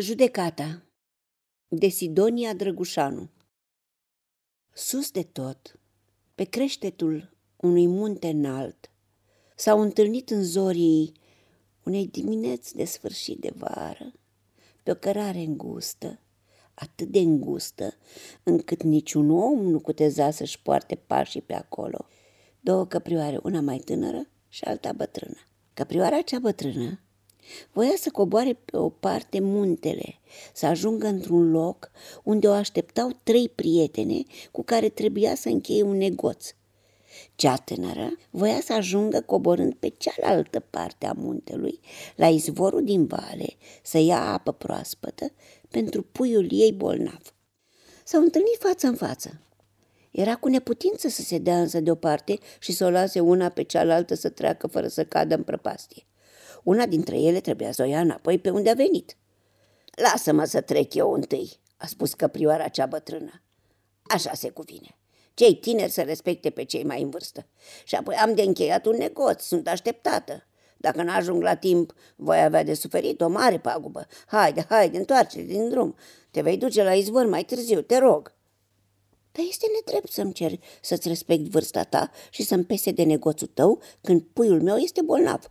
Judecata de Sidonia Drăgușanu Sus de tot, pe creștetul unui munte înalt, s-au întâlnit în zorii unei dimineți de sfârșit de vară, pe o cărare îngustă, atât de îngustă, încât niciun om nu cuteza să-și poarte pașii pe acolo. Două căprioare, una mai tânără și alta bătrână. Căprioara cea bătrână Voia să coboare pe o parte muntele, să ajungă într-un loc unde o așteptau trei prietene cu care trebuia să încheie un negoț. Cea tânără voia să ajungă coborând pe cealaltă parte a muntelui, la izvorul din vale, să ia apă proaspătă pentru puiul ei bolnav. S-au întâlnit față în față. Era cu neputință să se dea însă deoparte și să o lase una pe cealaltă să treacă fără să cadă în prăpastie. Una dintre ele trebuia să o ia înapoi pe unde a venit. Lasă-mă să trec eu întâi, a spus căprioara cea bătrână. Așa se cuvine. Cei tineri să respecte pe cei mai în vârstă. Și apoi am de încheiat un negoț, sunt așteptată. Dacă nu ajung la timp, voi avea de suferit o mare pagubă. Haide, haide, întoarce din drum. Te vei duce la izvor mai târziu, te rog. Dar este nedrept să-mi cer să-ți respect vârsta ta și să-mi pese de negoțul tău când puiul meu este bolnav.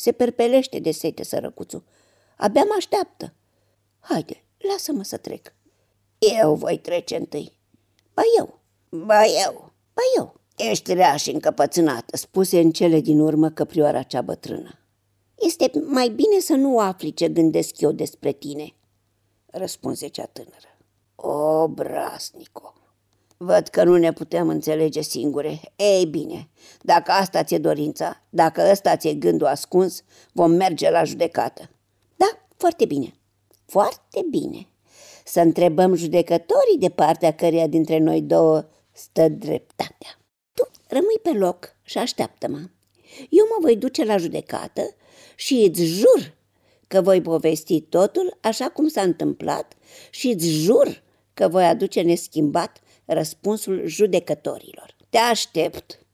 Se perpelește de sete sărăcuțul. Abia mă așteaptă. Haide, lasă-mă să trec. Eu voi trece întâi. Ba eu, ba eu, ba eu. Ești rea și încăpățânată, spuse în cele din urmă căprioara cea bătrână. Este mai bine să nu afli ce gândesc eu despre tine, răspunse cea tânără. O, brasnico, Văd că nu ne putem înțelege singure. Ei bine, dacă asta ți-e dorința, dacă ăsta ți-e gândul ascuns, vom merge la judecată. Da, foarte bine. Foarte bine. Să întrebăm judecătorii de partea căreia dintre noi două stă dreptatea. Tu rămâi pe loc și așteaptă-mă. Eu mă voi duce la judecată și îți jur că voi povesti totul așa cum s-a întâmplat și îți jur că voi aduce neschimbat răspunsul judecătorilor. Te aștept,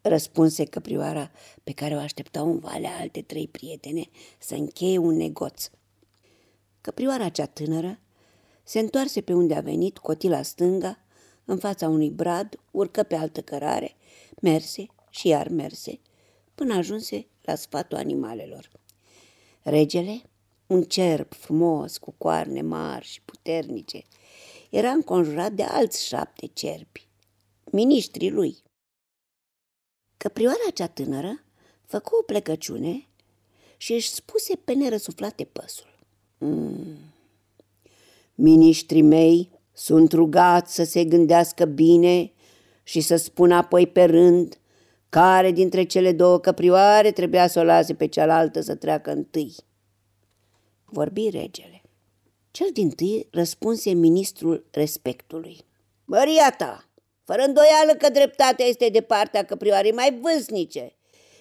răspunse căprioara pe care o așteptau în valea alte trei prietene să încheie un negoț. Căprioara cea tânără se întoarse pe unde a venit, cotila stânga, în fața unui brad, urcă pe altă cărare, merse și iar merse, până ajunse la sfatul animalelor. Regele, un cerb frumos, cu coarne mari și puternice, era înconjurat de alți șapte cerbi, miniștrii lui. Căprioara cea tânără făcu o plecăciune și își spuse pe nerăsuflate păsul. Mm. Miniștrii mei sunt rugați să se gândească bine și să spună apoi pe rând care dintre cele două căprioare trebuia să o lase pe cealaltă să treacă întâi. Vorbi regele. Cel din tâi răspunse ministrul respectului. Măria ta, fără îndoială că dreptatea este de partea căprioarei mai vârstnice.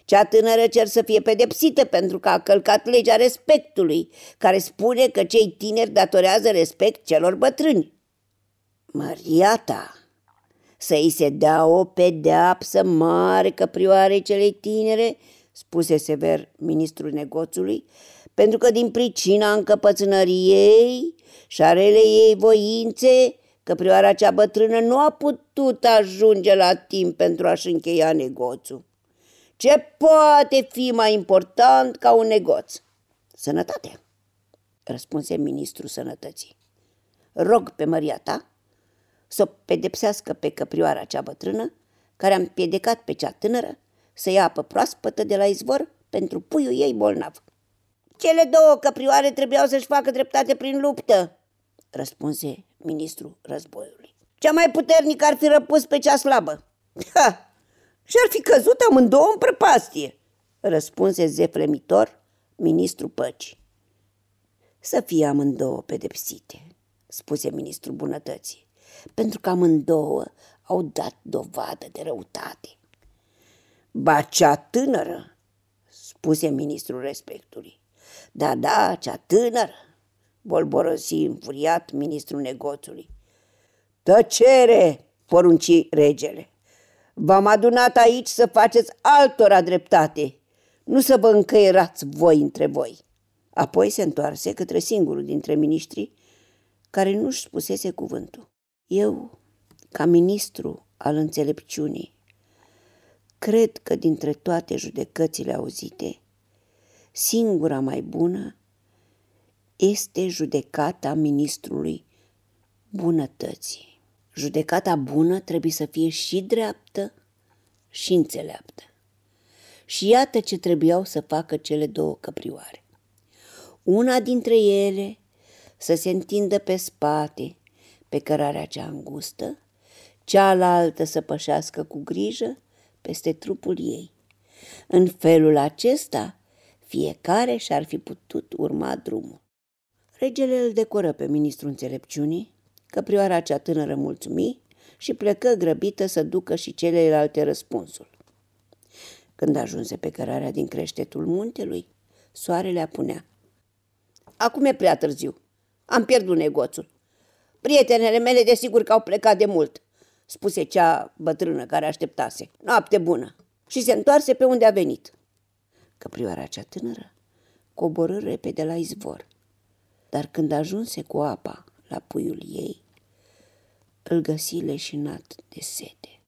Cea tânără cer să fie pedepsită pentru că a călcat legea respectului, care spune că cei tineri datorează respect celor bătrâni. Maria ta, să-i se dea o pedeapsă mare căprioarei celei tinere, spuse sever ministrul negoțului, pentru că din pricina încăpățânăriei și arele ei voințe, căprioara cea bătrână nu a putut ajunge la timp pentru a-și încheia negoțul. Ce poate fi mai important ca un negoț? Sănătatea, răspunse ministrul sănătății. Rog pe măria ta să o pedepsească pe căprioara cea bătrână, care a împiedicat pe cea tânără să ia apă proaspătă de la izvor pentru puiul ei bolnav. Cele două căprioare trebuiau să-și facă dreptate prin luptă, răspunse ministrul războiului. Cea mai puternică ar fi răpus pe cea slabă. Ha! Și-ar fi căzut amândouă în prăpastie, răspunse zeflemitor ministrul păcii. Să fie amândouă pedepsite, spuse ministrul bunătății, pentru că amândouă au dat dovadă de răutate. Ba cea tânără, spuse ministrul respectului. Da, da, cea tânără, bolborosi înfuriat ministrul negoțului. Tăcere, porunci regele. V-am adunat aici să faceți altora dreptate, nu să vă încăierați voi între voi. Apoi se întoarse către singurul dintre miniștri care nu-și spusese cuvântul. Eu, ca ministru al înțelepciunii, cred că dintre toate judecățile auzite, singura mai bună este judecata ministrului bunătății. Judecata bună trebuie să fie și dreaptă și înțeleaptă. Și iată ce trebuiau să facă cele două căprioare. Una dintre ele să se întindă pe spate, pe cărarea cea îngustă, cealaltă să pășească cu grijă peste trupul ei. În felul acesta, fiecare și-ar fi putut urma drumul. Regele îl decoră pe ministrul înțelepciunii, căprioara cea tânără mulțumi și plecă grăbită să ducă și celelalte răspunsul. Când ajunse pe cărarea din creștetul muntelui, soarele apunea. Acum e prea târziu. Am pierdut negoțul. Prietenele mele desigur că au plecat de mult, spuse cea bătrână care așteptase. Noapte bună. Și se întoarse pe unde a venit. Căprioara cea tânără coborâ repede la izvor, dar când ajunse cu apa la puiul ei, îl găsi leșinat de sete.